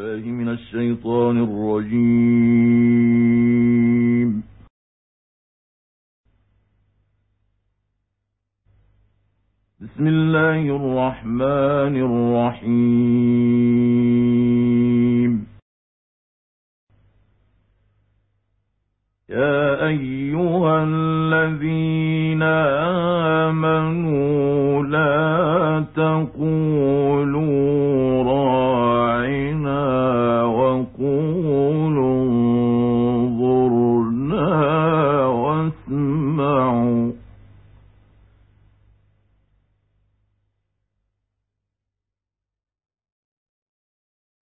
بالله من الشيطان الرجيم. بسم الله الرحمن الرحيم. يا أيها الذين آمنوا لا تقولوا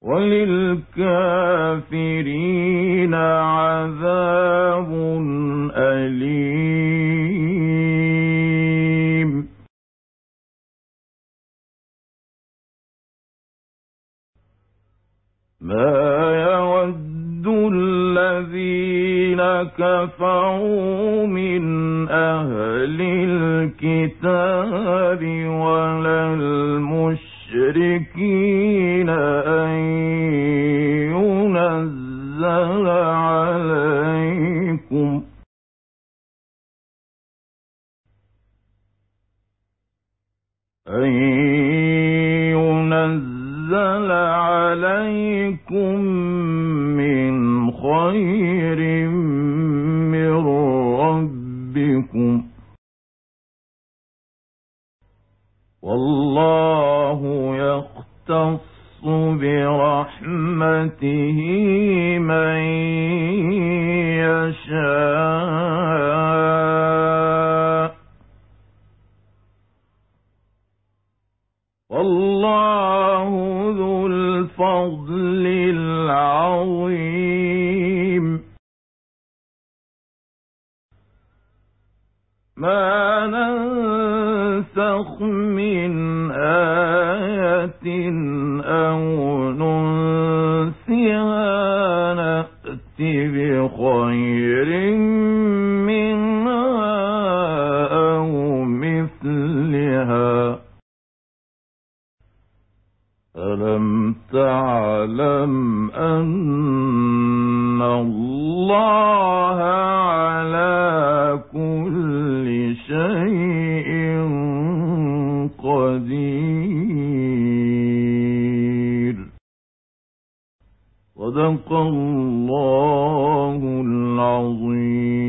وللكافرين عذاب أليم. ما يود الذين كفروا من أهل الكتاب ولا عليكم. ينزل عليكم من خير من ربكم. والله يختص برحمته من يشاء والله ذو الفضل العظيم ما ننسخ من آية أو ننسها نأت بخير منها أو مثلها. ألم تعلم أن الله صدق الله العظيم.